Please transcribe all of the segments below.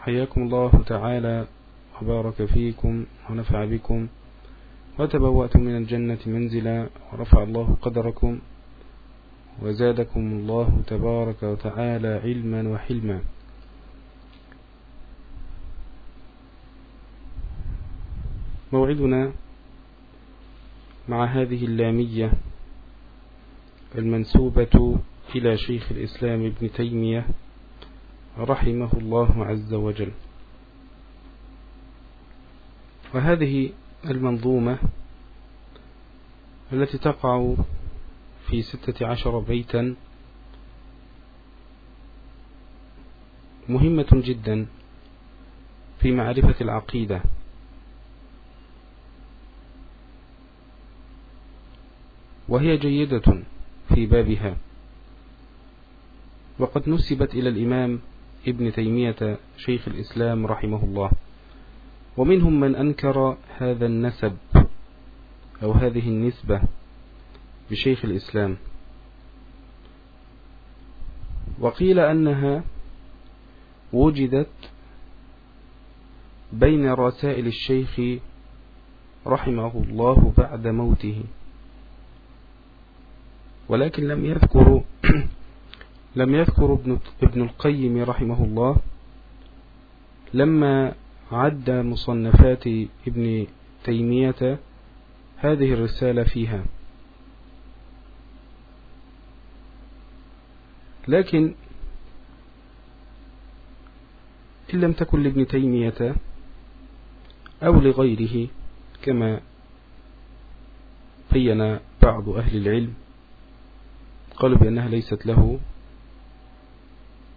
حياكم الله تعالى وبارك فيكم ونفع بكم وتبوأتم من الجنة منزلا ورفع الله قدركم وزادكم الله تبارك وتعالى علما وحلما. موعدنا مع هذه اللامية المنسوبة إلى شيخ الإسلام ابن تيمية رحمه الله عز وجل. وهذه المنظومة التي تقع في ستة عشر بيتا مهمة جدا في معرفة العقيدة. وهي جيدة في بابها. وقد نسبت إلى الإمام ابن تيمية شيخ الإسلام رحمه الله. ومنهم من أنكر هذا النسب أو هذه النسبة بشيخ الإسلام. وقيل أنها وجدت بين رسائل الشيخ رحمه الله بعد موته. ولكن لم يذكر لم يذكر ابن, ابن القيم رحمه الله لما عد مصنفات ابن تيمية هذه الرسالة فيها. لكن إن لم تكن لابن تيمية أو لغيره كما بين بعض أهل العلم قالوا بأنها ليست له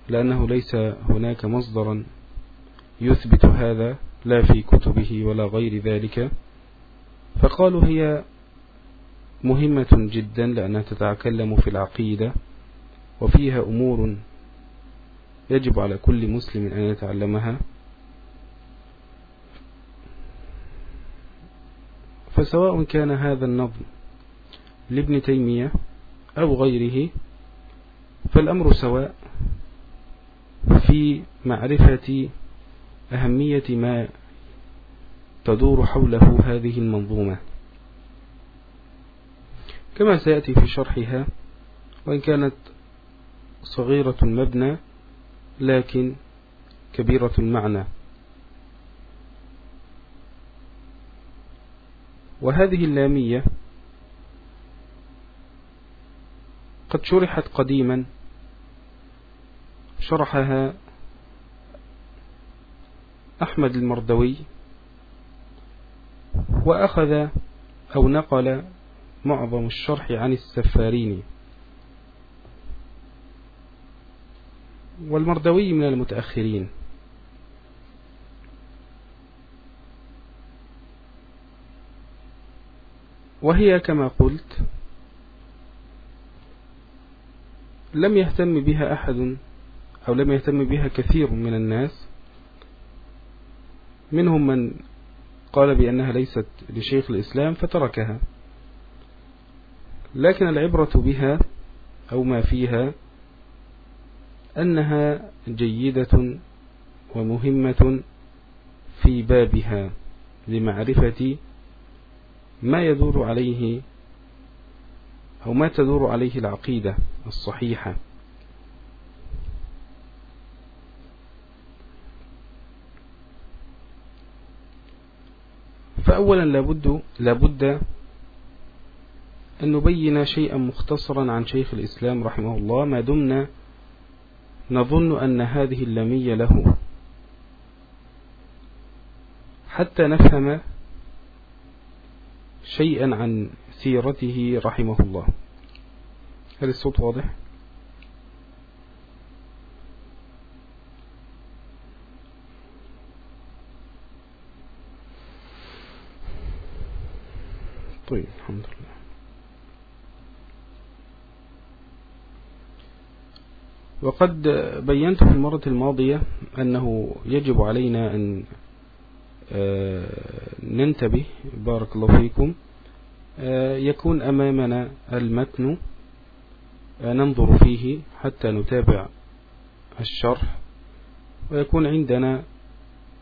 لأنه ليس هناك مصدرا يثبت هذا لا في كتبه ولا غير ذلك. فقالوا هي مهمة جدا لأنها تتكلم في العقيدة وفيها أمور يجب على كل مسلم أن يتعلمها. فسواء كان هذا النظم لابن تيمية أو غيره فالأمر سواء. في معرفة أهمية ما تدور حوله هذه المنظومة. كما سيأتي في شرحها وإن كانت صغيرة المبنى لكن كبيرة المعنى. وهذه اللامية قد شرحت قديما شرحها أحمد المردوي وأخذ أو نقل معظم الشرح عن السفارين والمردوي من المتأخرين. وهي كما قلت لم يهتم بها أحد أو لم يهتم بها كثير من الناس. منهم من قال بأنها ليست لشيخ الإسلام فتركها. لكن العبرة بها أو ما فيها أنها جيدة ومهمة في بابها لمعرفة ما يدور عليه أو ما تدور عليه العقيدة الصحيحة. فأولا لابد, لابد أن نبين شيئا مختصرا عن شيخ الإسلام رحمه الله ما دمنا نظن أن هذه اللامية له حتى نفهم شيئا عن سيرته رحمه الله هل الصوت واضح؟ طيب الحمد لله. وقد بينت في المرة الماضية أنه يجب علينا أن آه، ننتبه بارك الله فيكم آه، يكون أمامنا المتن آه، ننظر فيه حتى نتابع الشرح ويكون عندنا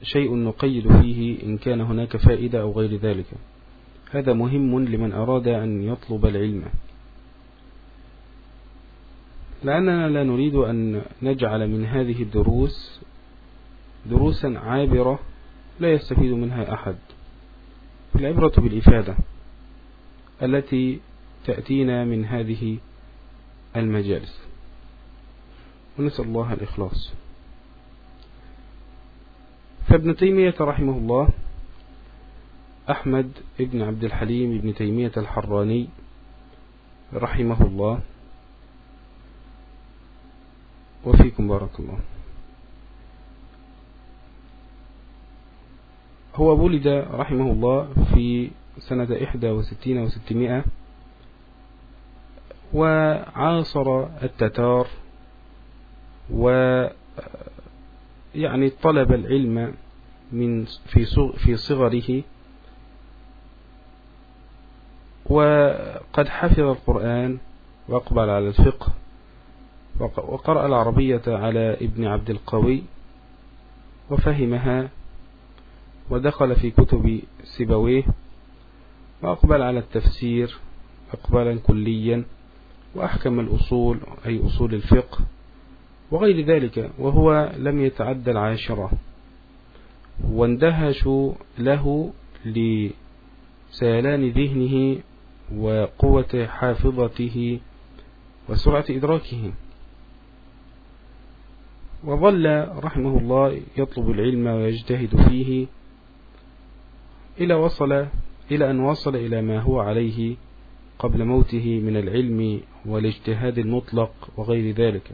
شيء نقيد فيه إن كان هناك فائدة أو غير ذلك. هذا مهم لمن أراد أن يطلب العلم. لأننا لا نريد أن نجعل من هذه الدروس دروسا عابرة لا يستفيد منها أحد. العبرة بالإفادة التي تأتينا من هذه المجالس. ونسأل الله الإخلاص. فابن تيمية رحمه الله أحمد ابن عبد الحليم ابن تيمية الحراني رحمه الله. وفيكم بارك الله. هو ولد رحمه الله في سنة إحدى وستين وستمائة وعاصر التتار و يعني طلب العلم من في صغره وقد حفظ القرآن وأقبل على الفقه وقرأ العربية على ابن عبد القوي وفهمها ودخل في كتب سبويه وأقبل على التفسير أقبالا كليا وأحكم الأصول أي أصول الفقه وغير ذلك وهو لم يتعدى العاشرة واندهش له لسيلان ذهنه وقوة حافظته وسرعة إدراكه. وظل رحمه الله يطلب العلم ويجتهد فيه إلى وصل إلى أن وصل إلى ما هو عليه قبل موته من العلم والاجتهاد المطلق وغير ذلك.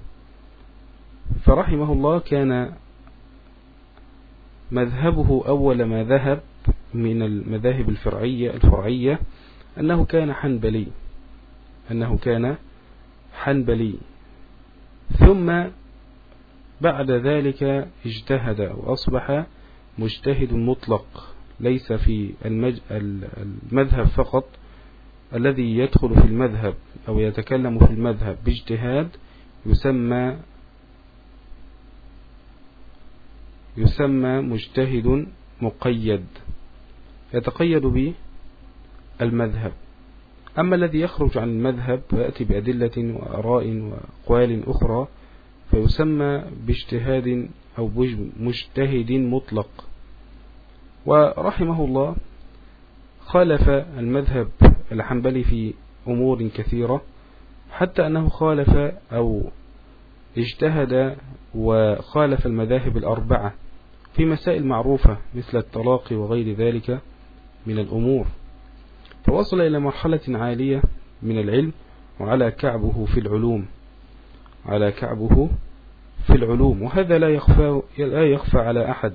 فرحمه الله كان مذهبه أول ما ذهب من المذاهب الفرعية الفرعية أنه كان حنبلي. أنه كان حنبلي. ثم بعد ذلك اجتهد وأصبح مجتهد مطلق. ليس في المذهب فقط الذي يدخل في المذهب أو يتكلم في المذهب. باجتهاد يسمى يسمى مجتهد مقيد. يتقيد بالمذهب أما الذي يخرج عن المذهب ويأتي بأدلة وأراء وأقوال أخرى فيسمى باجتهاد أو مجتهد مطلق. ورحمه الله خالف المذهب الحنبلي في أمور كثيرة حتى أنه خالف أو اجتهد وخالف المذاهب الأربعة في مسائل معروفة مثل الطلاق وغير ذلك من الأمور. فوصل إلى مرحلة عالية من العلم وعلى كعبه في العلوم. على كعبه في العلوم. وهذا لا يخفى, لا يخفى على أحد.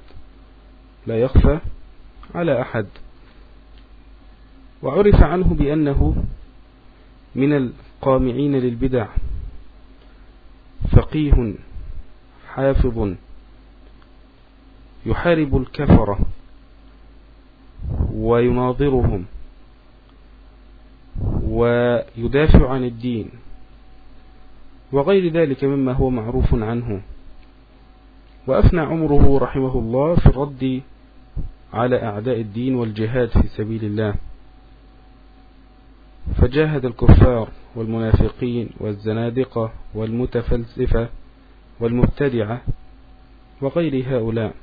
لا يخفى على أحد. وعرف عنه بأنه من القامعين للبدع. فقيه حافظ يحارب الكفرة ويناظرهم. ويدافع عن الدين وغير ذلك مما هو معروف عنه. وأفنى عمره رحمه الله في الرد على أعداء الدين والجهاد في سبيل الله. فجاهد الكفار والمنافقين والزنادقة والمتفلسفة والمبتدعة وغير هؤلاء.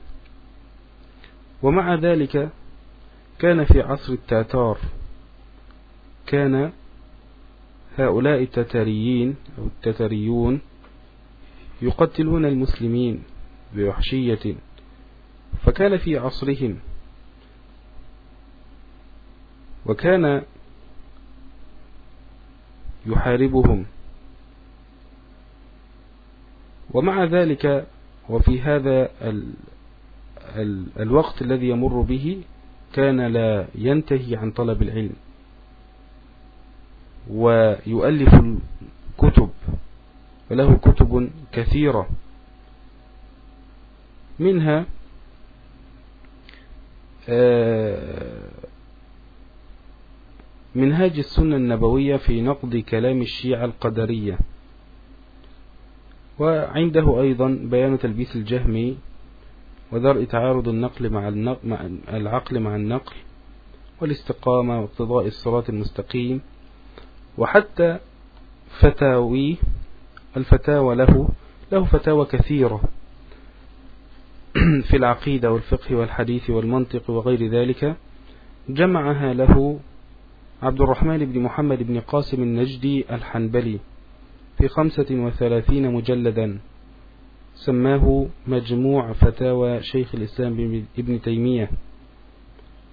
ومع ذلك كان في عصر التاتار كان هؤلاء التتاريين أو التتريون يقتلون المسلمين بوحشية. فكان في عصرهم. وكان يحاربهم. ومع ذلك وفي هذا ال ال الوقت الذي يمر به كان لا ينتهي عن طلب العلم. ويؤلف الكتب وله كتب كثيرة. منها آه، منهاج السنة النبوية في نقد كلام الشيعة القدرية. وعنده أيضا بيان تلبيس الجهمي ودرء تعارض النقل مع, العقل مع النقل والاستقامة واقتضاء الصراط المستقيم. وحتى فتاوي الفتاوى له له فتاوى كثيرة في العقيدة والفقه والحديث والمنطق وغير ذلك. جمعها له عبد الرحمن بن محمد بن قاسم النجدي الحنبلي في خمسة وثلاثين مجلدا. سماه مجموع فتاوى شيخ الإسلام ابن تيمية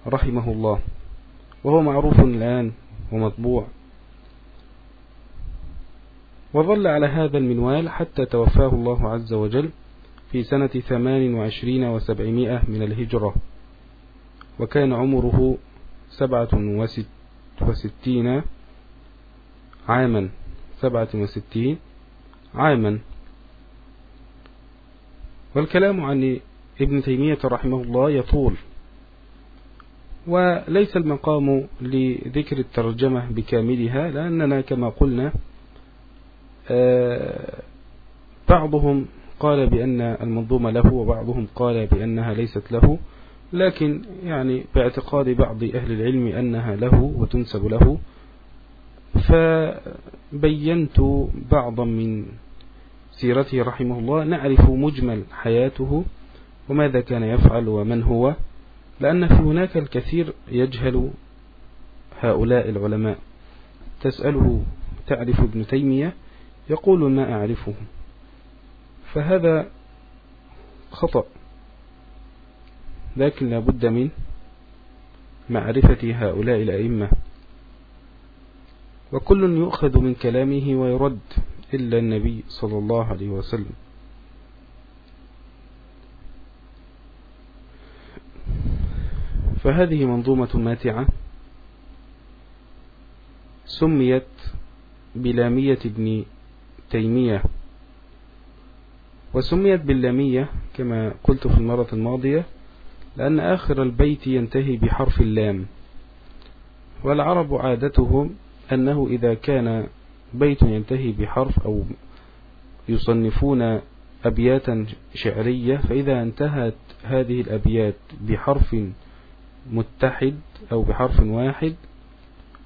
رحمه الله. وهو معروف الآن ومطبوع. وظل على هذا المنوال حتى توفاه الله عز وجل في سنة ثمان وعشرين وسبعمائة من الهجرة. وكان عمره سبعة وستين عاما. سبعة وستين عاما. والكلام عن ابن تيمية رحمه الله يطول. وليس المقام لذكر الترجمة بكاملها لأننا كما قلنا بعضهم قال بأن المنظومة له وبعضهم قال بأنها ليست له لكن يعني باعتقاد بعض أهل العلم أنها له وتنسب له. فبينت بعضا من سيرته رحمه الله نعرف مجمل حياته وماذا كان يفعل ومن هو لأن في هناك الكثير يجهل هؤلاء العلماء. تسأله تعرف ابن تيمية يقول ما أعرفه. فهذا خطأ. لكن لابد من معرفة هؤلاء الأئمة. وكل يؤخذ من كلامه ويرد إلا النبي صلى الله عليه وسلم. فهذه منظومة ماتعة سميت بلامية ابن تيمية. وسميت باللامية كما قلت في المرة الماضية لأن آخر البيت ينتهي بحرف اللام. والعرب عادتهم أنه إذا كان بيت ينتهي بحرف أو يصنفون أبياتا شعرية فإذا انتهت هذه الأبيات بحرف متحد أو بحرف واحد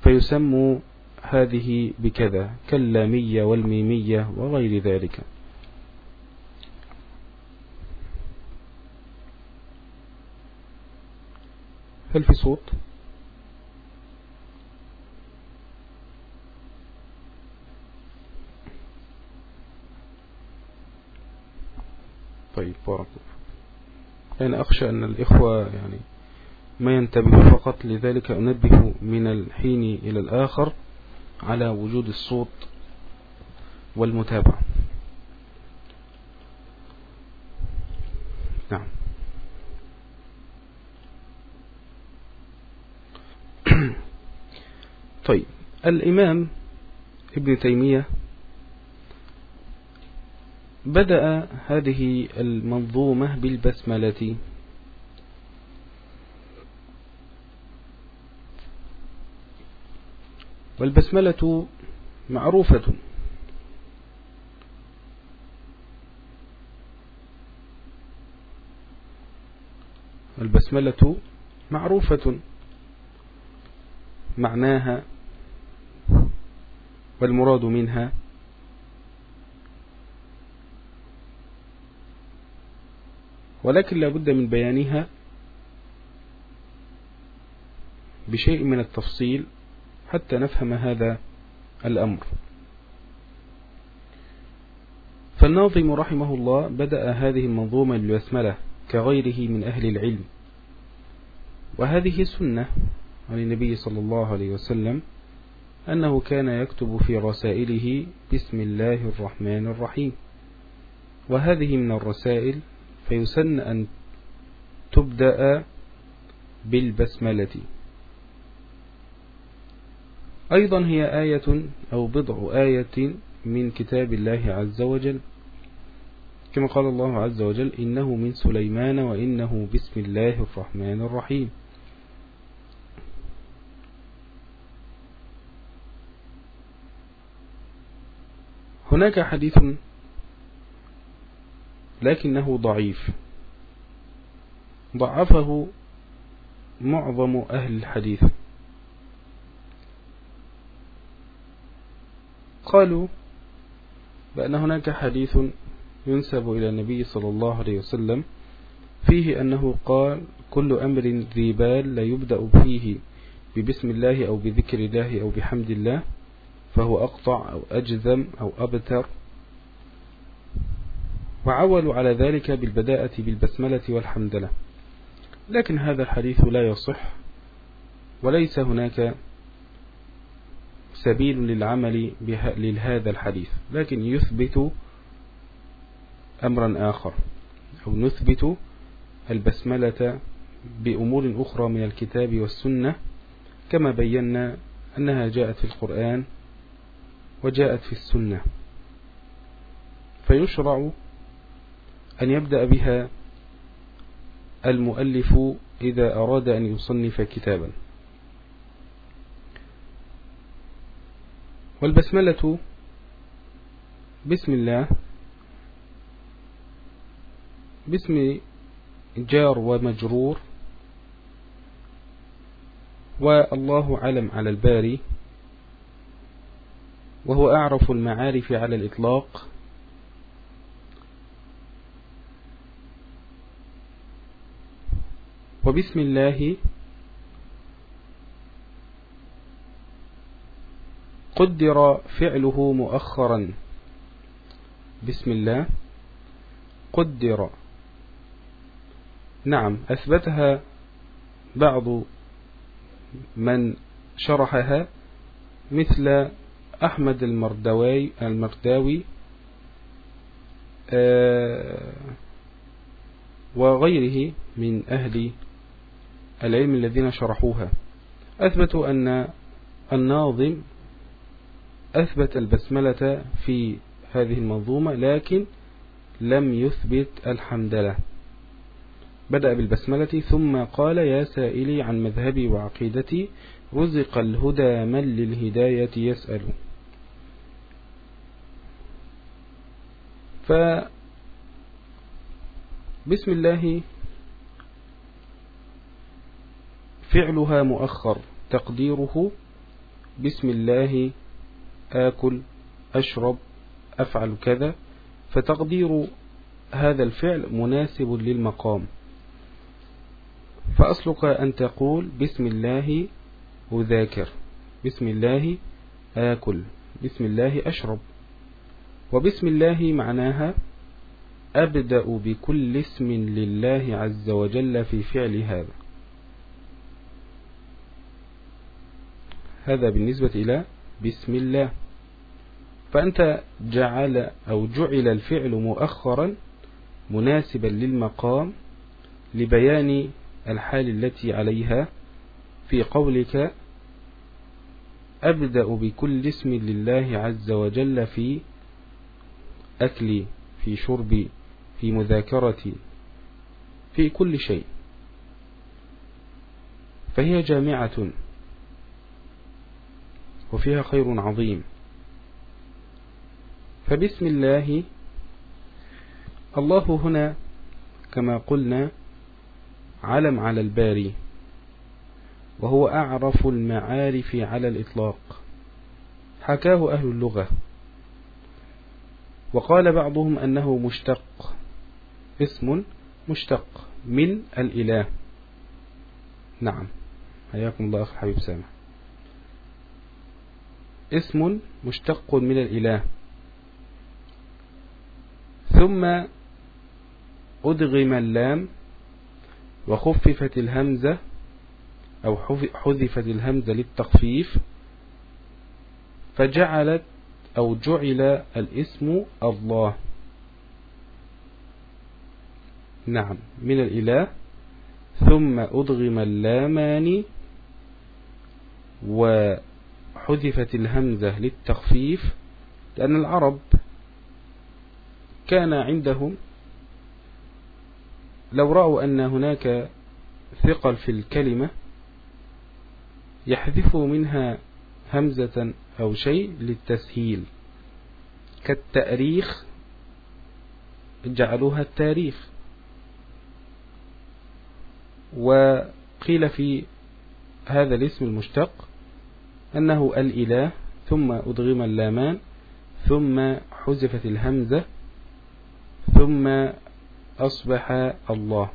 فيسموا هذه بكذا كاللامية والميمية وغير ذلك. هل في صوت؟ طيب بارك أنا أخشى أن الإخوة يعني ما ينتبه فقط لذلك أنبه من الحين إلى الآخر. على وجود الصوت والمتابعة. نعم. طيب الإمام ابن تيمية بدأ هذه المنظومة بالبسملة. والبسملة معروفة. البسملة معروفة. معناها والمراد منها ولكن لا بد من بيانها بشيء من التفصيل. حتى نفهم هذا الأمر. فالناظم رحمه الله بدأ هذه المنظومة للبسملة كغيره من أهل العلم. وهذه سنة عن النبي صلى الله عليه وسلم أنه كان يكتب في رسائله بسم الله الرحمن الرحيم. وهذه من الرسائل فيسن أن تبدأ بالبسملة. أيضا هي آية أو بضع آية من كتاب الله عز وجل. كما قال الله عز وجل إنه من سليمان وإنه بسم الله الرحمن الرحيم. هناك حديث لكنه ضعيف. ضعفه معظم أهل الحديث. قالوا بأن هناك حديث ينسب إلى النبي صلى الله عليه وسلم فيه أنه قال كل أمر ذي بال لا يبدأ فيه ببسم الله أو بذكر الله أو بحمد الله فهو أقطع أو أجذم أو أبتر. وعولوا على ذلك بالبداءة بالبسملة والحمدلة لكن هذا الحديث لا يصح وليس هناك سبيل للعمل لهذا الحديث. لكن يثبت أمرا آخر أو نثبت البسملة بأمور أخرى من الكتاب والسنة كما بينا أنها جاءت في القرآن وجاءت في السنة. فيشرع أن يبدأ بها المؤلف إذا أراد أن يصنف كتابا. والبسملة بسم الله. باسم جار ومجرور. والله علم على الباري. وهو أعرف المعارف على الإطلاق. وبسم الله قدر فعله مؤخرا. بسم الله. قدر. نعم أثبتها بعض من شرحها مثل أحمد المرداوي المرداوي آه، وغيره من أهل العلم الذين شرحوها. أثبتوا أن الناظم أثبت البسملة في هذه المنظومة لكن لم يثبت الحمدلة بدأ بالبسملة ثم قال يا سائلي عن مذهبي وعقيدتي رزق الهدى من للهداية يسأل. ف بسم الله فعلها مؤخر تقديره بسم الله آكل أشرب أفعل كذا فتقدير هذا الفعل مناسب للمقام. فأصلك أن تقول بسم الله أذاكر بسم الله آكل بسم الله أشرب. وبسم الله معناها أبدأ بكل اسم لله عز وجل في فعل هذا. هذا بالنسبة إلى بسم الله. فأنت جعل أو جعل الفعل مؤخرا مناسبا للمقام لبيان الحال التي عليها. في قولك أبدأ بكل اسم لله عز وجل في أكلي في شرب في مذاكرة في كل شيء. فهي جامعة. وفيها خير عظيم. فبسم الله الله هنا كما قلنا علم على الباري وهو أعرف المعارف على الإطلاق. حكاه أهل اللغة. وقال بعضهم أنه مشتق اسم مشتق من الإله. نعم. حياكم الله أخي حبيب سامح. اسم مشتق من الإله. ثم أدغم اللام وخففت الهمزة أو حذفت الهمزة للتخفيف فجعلت أو جعل الاسم الله. نعم من الإله. ثم أدغم اللامان وحذفت الهمزة للتخفيف لأن العرب كان عندهم لو رأوا أن هناك ثقل في الكلمة يحذفوا منها همزة أو شيء للتسهيل كالتأريخ جعلوها التاريخ. وقيل في هذا الاسم المشتق أنه الإله ثم أدغم اللامان ثم حذفت الهمزة ثم أصبح الله.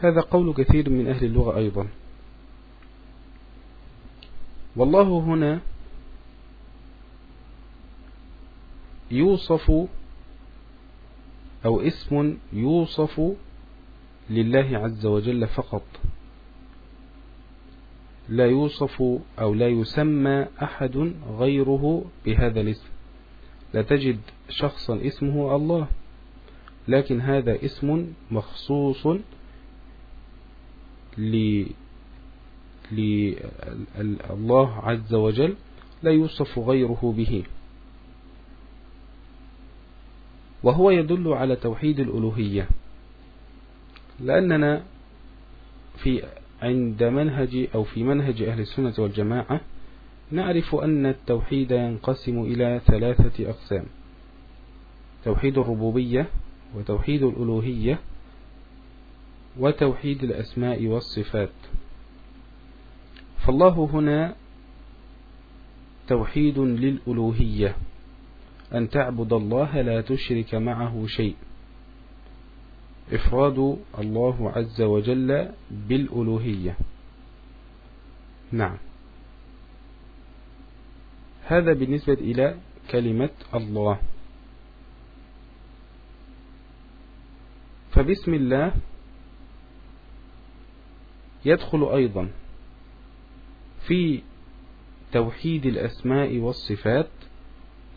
هذا قول كثير من أهل اللغة أيضا. والله هنا يوصف أو اسم يوصف لله عز وجل فقط. لا يوصف أو لا يسمى أحد غيره بهذا الاسم. لا تجد شخصا اسمه الله لكن هذا اسم مخصوص لله عز وجل لا يوصف غيره به. وهو يدل على توحيد الألوهية لأننا في عند منهج أو في منهج أهل السنة والجماعة نعرف أن التوحيد ينقسم إلى ثلاثة أقسام توحيد الربوبية وتوحيد الألوهية وتوحيد الأسماء والصفات. فالله هنا توحيد للألوهية أن تعبد الله لا تشرك معه شيء. إفراد الله عز وجل بالألوهية. نعم. هذا بالنسبة إلى كلمة الله. فبسم الله يدخل أيضا في توحيد الأسماء والصفات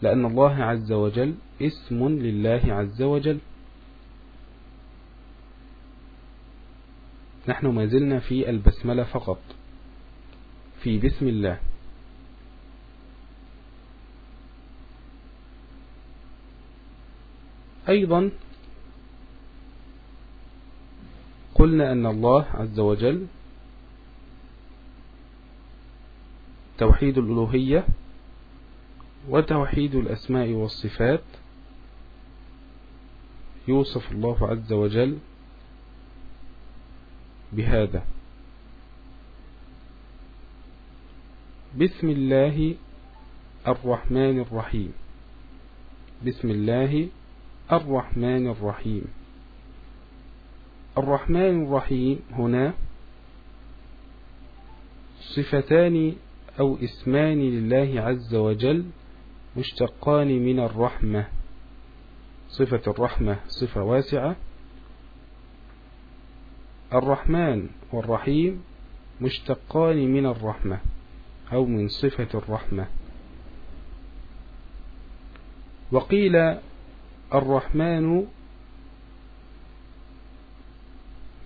لأن الله عز وجل اسم لله عز وجل. نحن ما زلنا في البسملة فقط. في بسم الله. أيضا قلنا أن الله عز وجل توحيد الألوهية وتوحيد الأسماء والصفات يوصف الله عز وجل بهذا. بسم الله الرحمن الرحيم. بسم الله الرحمن الرحيم. الرحمن الرحيم هنا صفتان أو اسمان لله عز وجل مشتقان من الرحمة. صفة الرحمة صفة واسعة. الرحمن والرحيم مشتقان من الرحمة أو من صفة الرحمة. وقيل الرحمن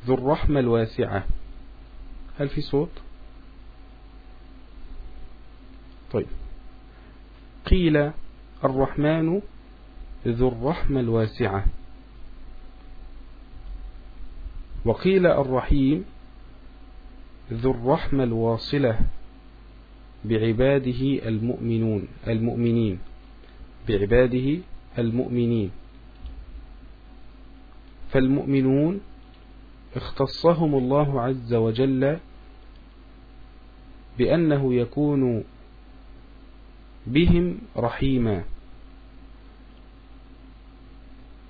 ذو الرحمة الواسعة. هل في صوت؟ طيب. قيل الرحمن ذو الرحمة الواسعة. وقيل الرحيم ذو الرحمة الواصلة بعباده المؤمنون المؤمنين. بعباده المؤمنين. فالمؤمنون اختصهم الله عز وجل بأنه يكون بهم رحيما.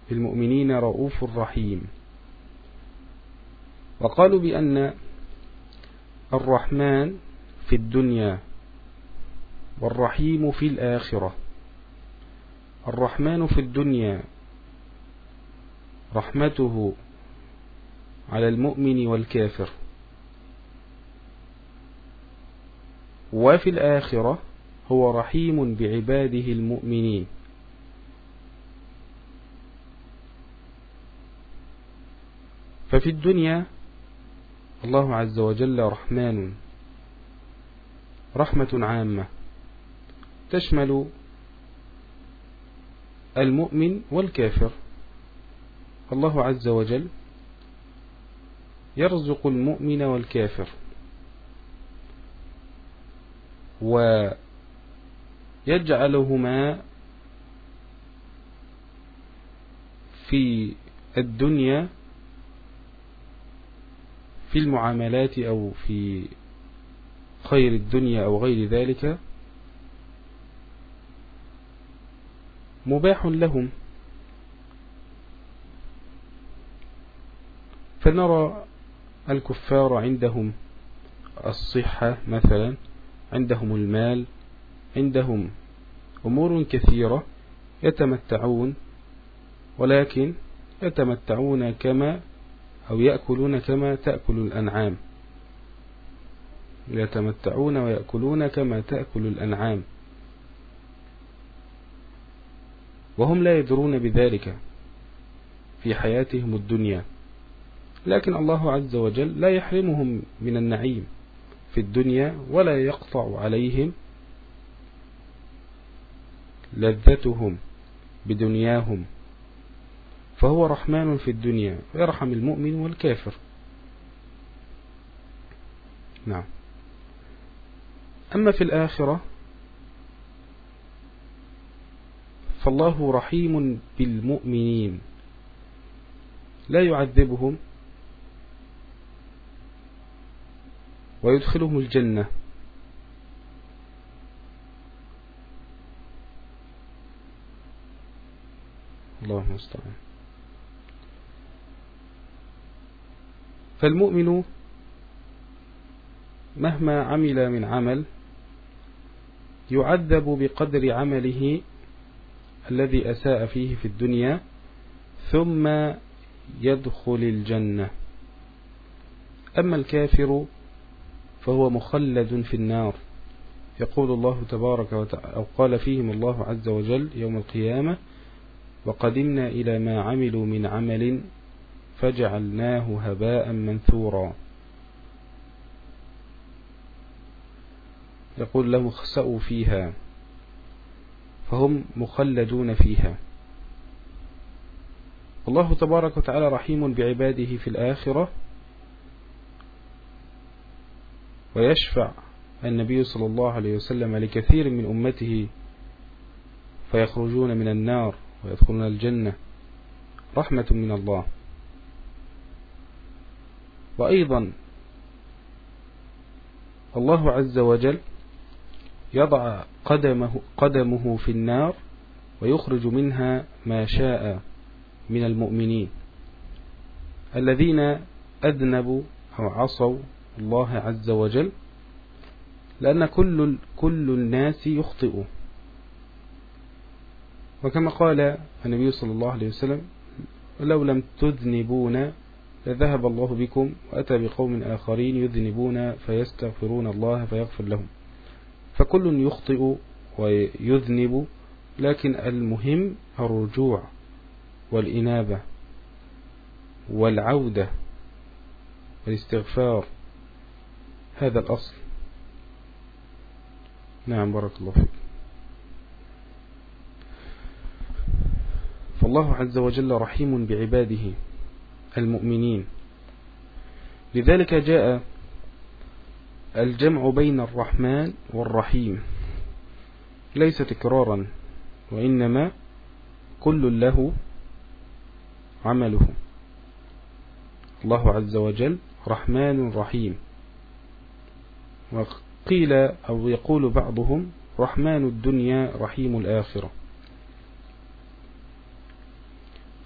بالمؤمنين رؤوف رحيم. وقالوا بأن الرحمن في الدنيا والرحيم في الآخرة. الرحمن في الدنيا رحمته على المؤمن والكافر. وفي الآخرة هو رحيم بعباده المؤمنين. ففي الدنيا الله عز وجل رحمن رحمة عامة تشمل المؤمن والكافر. الله عز وجل يرزق المؤمن والكافر ويجعلهما في الدنيا في المعاملات أو في خير الدنيا أو غير ذلك مباح لهم. فنرى الكفار عندهم الصحة مثلا عندهم المال عندهم أمور كثيرة يتمتعون ولكن يتمتعون كما أو يأكلون كما تأكل الأنعام. يتمتعون ويأكلون كما تأكل الأنعام. وهم لا يدرون بذلك في حياتهم الدنيا. لكن الله عز وجل لا يحرمهم من النعيم في الدنيا ولا يقطع عليهم لذتهم بدنياهم. فهو رحمن في الدنيا يرحم المؤمن والكافر. نعم. أما في الآخرة فالله رحيم بالمؤمنين. لا يعذبهم ويدخلهم الجنة. الله المستعان. فالمؤمن مهما عمل من عمل يعذب بقدر عمله الذي أساء فيه في الدنيا ثم يدخل الجنة. أما الكافر فهو مخلد في النار. يقول الله تبارك وتعالى أو قال فيهم الله عز وجل يوم القيامة وقدمنا إلى ما عملوا من عمل فجعلناه هباء منثورا. يقول له اخسأوا فيها. فهم مخلدون فيها. الله تبارك وتعالى رحيم بعباده في الآخرة. ويشفع النبي صلى الله عليه وسلم لكثير من أمته. فيخرجون من النار ويدخلون الجنة. رحمة من الله. وأيضا الله عز وجل يضع قدمه, قدمه في النار ويخرج منها ما شاء من المؤمنين الذين أذنبوا أو عصوا الله عز وجل لأن كل, كل الناس يخطئ وكما قال النبي صلى الله عليه وسلم لو لم تذنبون لذهب الله بكم وأتى بقوم آخرين يذنبون فيستغفرون الله فيغفر لهم. فكل يخطئ ويذنب لكن المهم الرجوع والإنابة والعودة والاستغفار. هذا الأصل. نعم بارك الله فيك. فالله عز وجل رحيم بعباده. المؤمنين. لذلك جاء الجمع بين الرحمن والرحيم. ليس تكرارا وإنما كل له عمله. الله عز وجل رحمن رحيم. وقيل أو يقول بعضهم رحمن الدنيا رحيم الآخرة.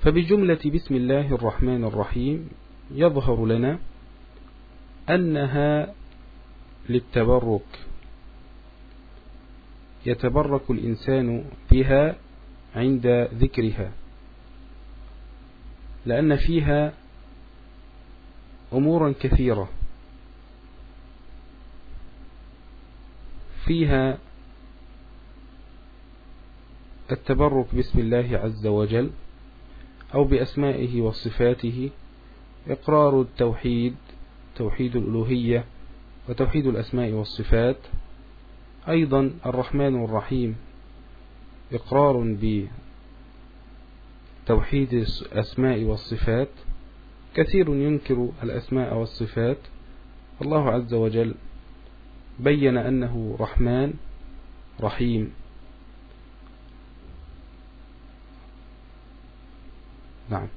فبجملة بسم الله الرحمن الرحيم يظهر لنا أنها للتبرك. يتبرك الإنسان بها عند ذكرها لأن فيها أمورا كثيرة. فيها التبرك باسم الله عز وجل أو بأسمائه وصفاته إقرار التوحيد توحيد الألوهية وتوحيد الأسماء والصفات. أيضا الرحمن الرحيم إقرار بتوحيد الأسماء والصفات. كثير ينكر الأسماء والصفات. الله عز وجل بين أنه رحمن رحيم. نعم.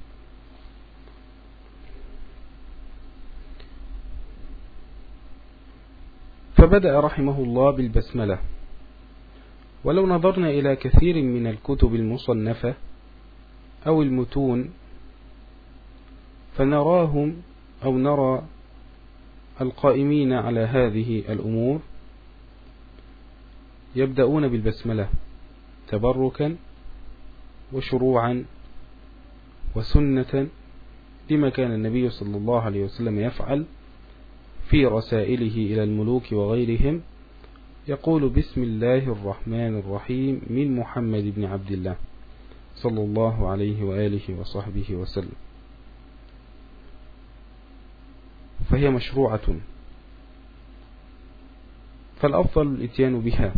فبدأ رحمه الله بالبسملة. ولو نظرنا إلى كثير من الكتب المصنفة أو المتون فنراهم أو نرى القائمين على هذه الأمور يبدأون بالبسملة تبركا وشروعا وسنة لما كان النبي صلى الله عليه وسلم يفعل في رسائله إلى الملوك وغيرهم يقول بسم الله الرحمن الرحيم من محمد بن عبد الله صلى الله عليه وآله وصحبه وسلم. فهي مشروعة. فالأفضل الإتيان بها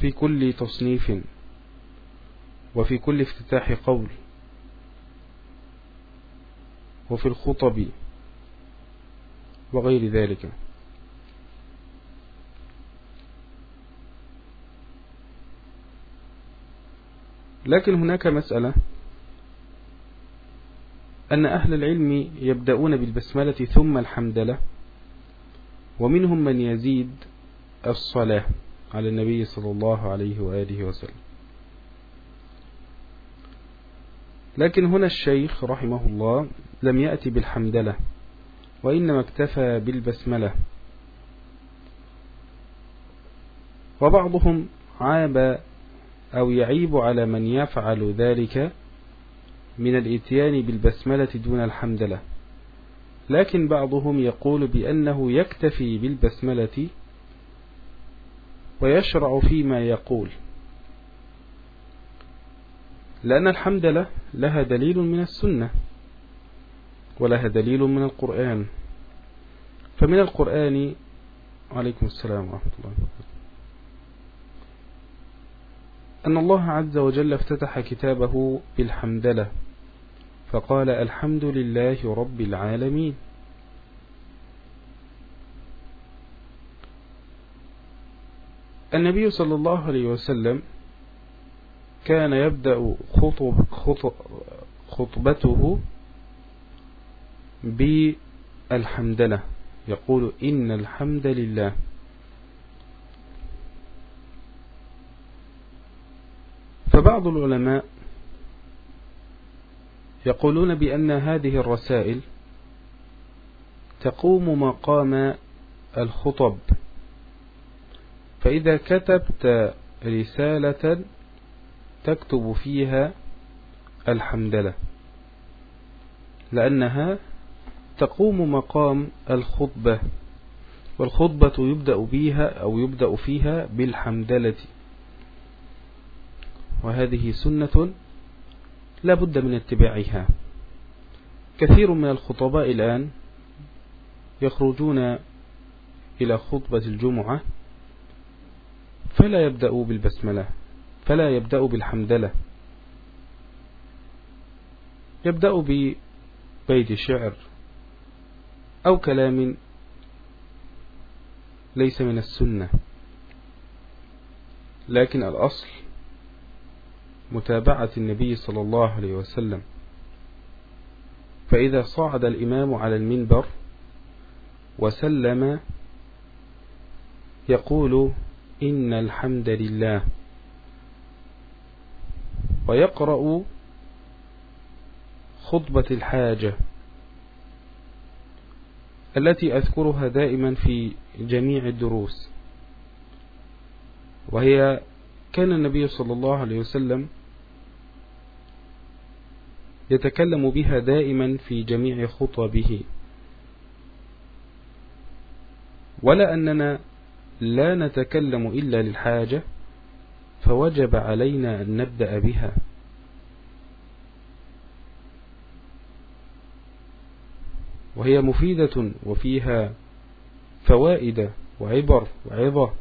في كل تصنيف وفي كل افتتاح قول وفي الخطب وغير ذلك. لكن هناك مسألة أن أهل العلم يبدأون بالبسملة ثم الحمدلة ومنهم من يزيد الصلاة على النبي صلى الله عليه وآله وسلم. لكن هنا الشيخ رحمه الله لم يأتي بالحمدلة وإنما اكتفى بالبسملة. وبعضهم عاب أو يعيب على من يفعل ذلك من الإتيان بالبسملة دون الحمدلة. لكن بعضهم يقول بأنه يكتفي بالبسملة ويشرع فيما يقول. لأن الحمدلة لها دليل من السنة ولها دليل من القرآن. فمن القرآن عليكم السلام ورحمة الله أن الله عز وجل افتتح كتابه بالحمدلة فقال الحمد لله رب العالمين. النبي صلى الله عليه وسلم كان يبدأ خطب خطب خطبته بالحمدلة. يقول إن الحمد لله. فبعض العلماء يقولون بأن هذه الرسائل تقوم مقام الخطب. فإذا كتبت رسالة تكتب فيها الحمدلة لأنها تقوم مقام الخطبة والخطبة يبدأ بها أو يبدأ فيها بالحمدلة. وهذه سنة لا بد من اتباعها. كثير من الخطباء الآن يخرجون إلى خطبة الجمعة فلا يبدأوا بالبسملة. فلا يبدأ بالحمدلة. يبدأ ببيت شعر أو كلام ليس من السنة. لكن الأصل متابعة النبي صلى الله عليه وسلم. فإذا صعد الإمام على المنبر وسلم يقول إن الحمد لله. ويقرأ خطبة الحاجة التي أذكرها دائما في جميع الدروس. وهي كان النبي صلى الله عليه وسلم يتكلم بها دائما في جميع خطبه. ولا أننا لا نتكلم إلا للحاجة فوجب علينا أن نبدأ بها. وهي مفيدة وفيها فوائد وعبر وعظة.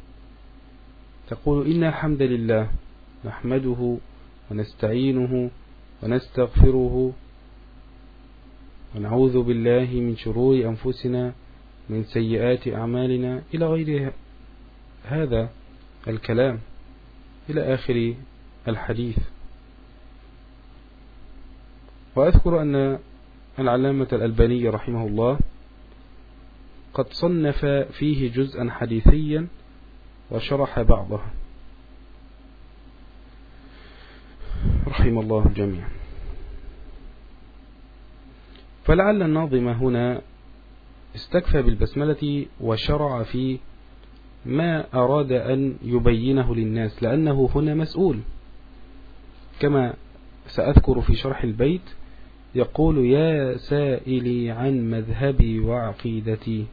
تقول إن الحمد لله نحمده ونستعينه ونستغفره ونعوذ بالله من شرور أنفسنا من سيئات أعمالنا إلى غير هذا الكلام. إلى آخر الحديث. وأذكر أن العلامة الألباني رحمه الله قد صنف فيه جزءا حديثيا وشرح بعضها رحم الله الجميع. فلعل الناظم هنا استكفى بالبسملة وشرع في ما أراد أن يبينه للناس لأنه هنا مسؤول. كما سأذكر في شرح البيت يقول يا سائلي عن مذهبي وعقيدتي.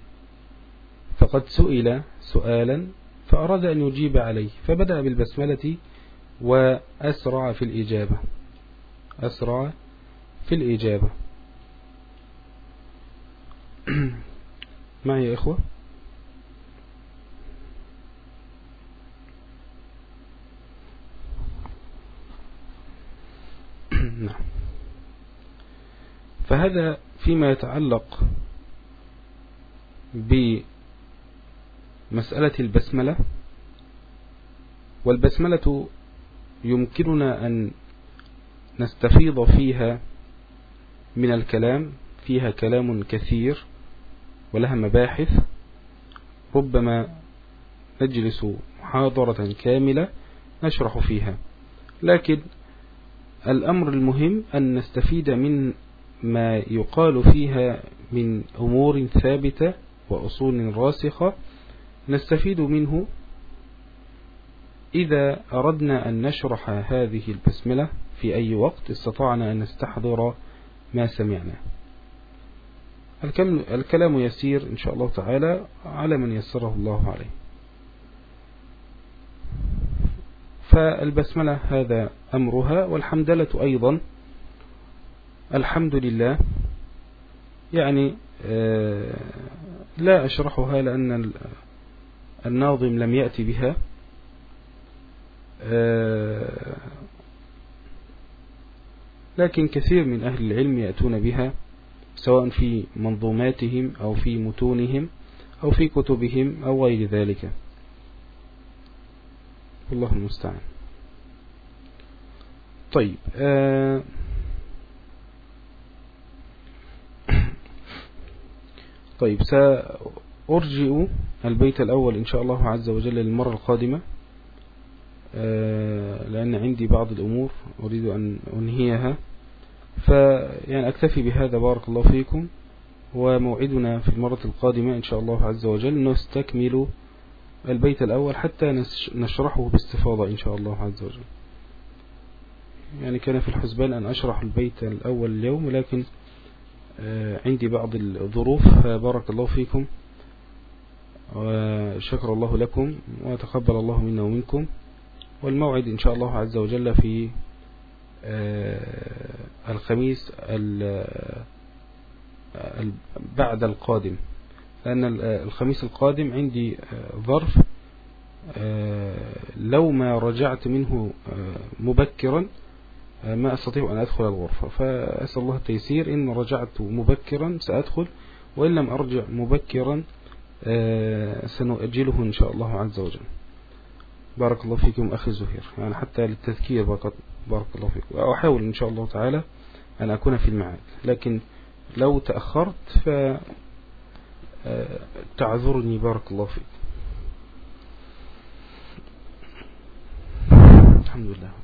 فقد سئل سؤالا فأراد أن يجيب عليه فبدأ بالبسملة وأسرع في الإجابة. أسرع في الإجابة. معي يا إخوة نعم فهذا فيما يتعلق بمسألة البسملة والبسملة يمكننا أن نستفيض فيها من الكلام فيها كلام كثير ولها مباحث ربما نجلس محاضرة كاملة نشرح فيها. لكن الأمر المهم أن نستفيد من ما يقال فيها من أمور ثابتة وأصول راسخة نستفيد منه إذا أردنا أن نشرح هذه البسملة في أي وقت استطعنا أن نستحضر ما سمعنا. الكلام يسير إن شاء الله تعالى على من يسره الله عليه. فالبسملة هذا أمرها والحمدلة أيضا الحمد لله. يعني آه، لا أشرحها لأن الناظم لم يأتي بها. آه، لكن كثير من أهل العلم يأتون بها سواء في منظوماتهم أو في متونهم أو في كتبهم أو غير ذلك. الله المستعان طيب آه طيب سأرجئ البيت الأول إن شاء الله عز وجل للمرة القادمة. آه لأن عندي بعض الأمور أريد أن أنهيها. فيعني أكتفي بهذا بارك الله فيكم. وموعدنا في المرة القادمة إن شاء الله عز وجل. نستكمل البيت الأول حتى نشرحه باستفاضة إن شاء الله عز وجل. يعني كان في الحسبان أن أشرح البيت الأول اليوم ولكن آه، عندي بعض الظروف فبارك الله فيكم وشكر الله لكم وتقبل الله منا ومنكم والموعد إن شاء الله عز وجل في آه، الخميس بعد القادم. لأن الخميس القادم عندي آه، ظرف لو ما رجعت منه مبكرا ما أستطيع أن أدخل الغرفة. فأسأل الله التيسير. إن رجعت مبكرا سأدخل وإن لم أرجع مبكرا سنؤجله إن شاء الله عز وجل. بارك الله فيكم أخي الزهير. يعني حتى للتذكير بارك الله فيكم. وأحاول إن شاء الله تعالى أن أكون في المعاد لكن لو تأخرت ف تعذرني. بارك الله فيك. الحمد لله.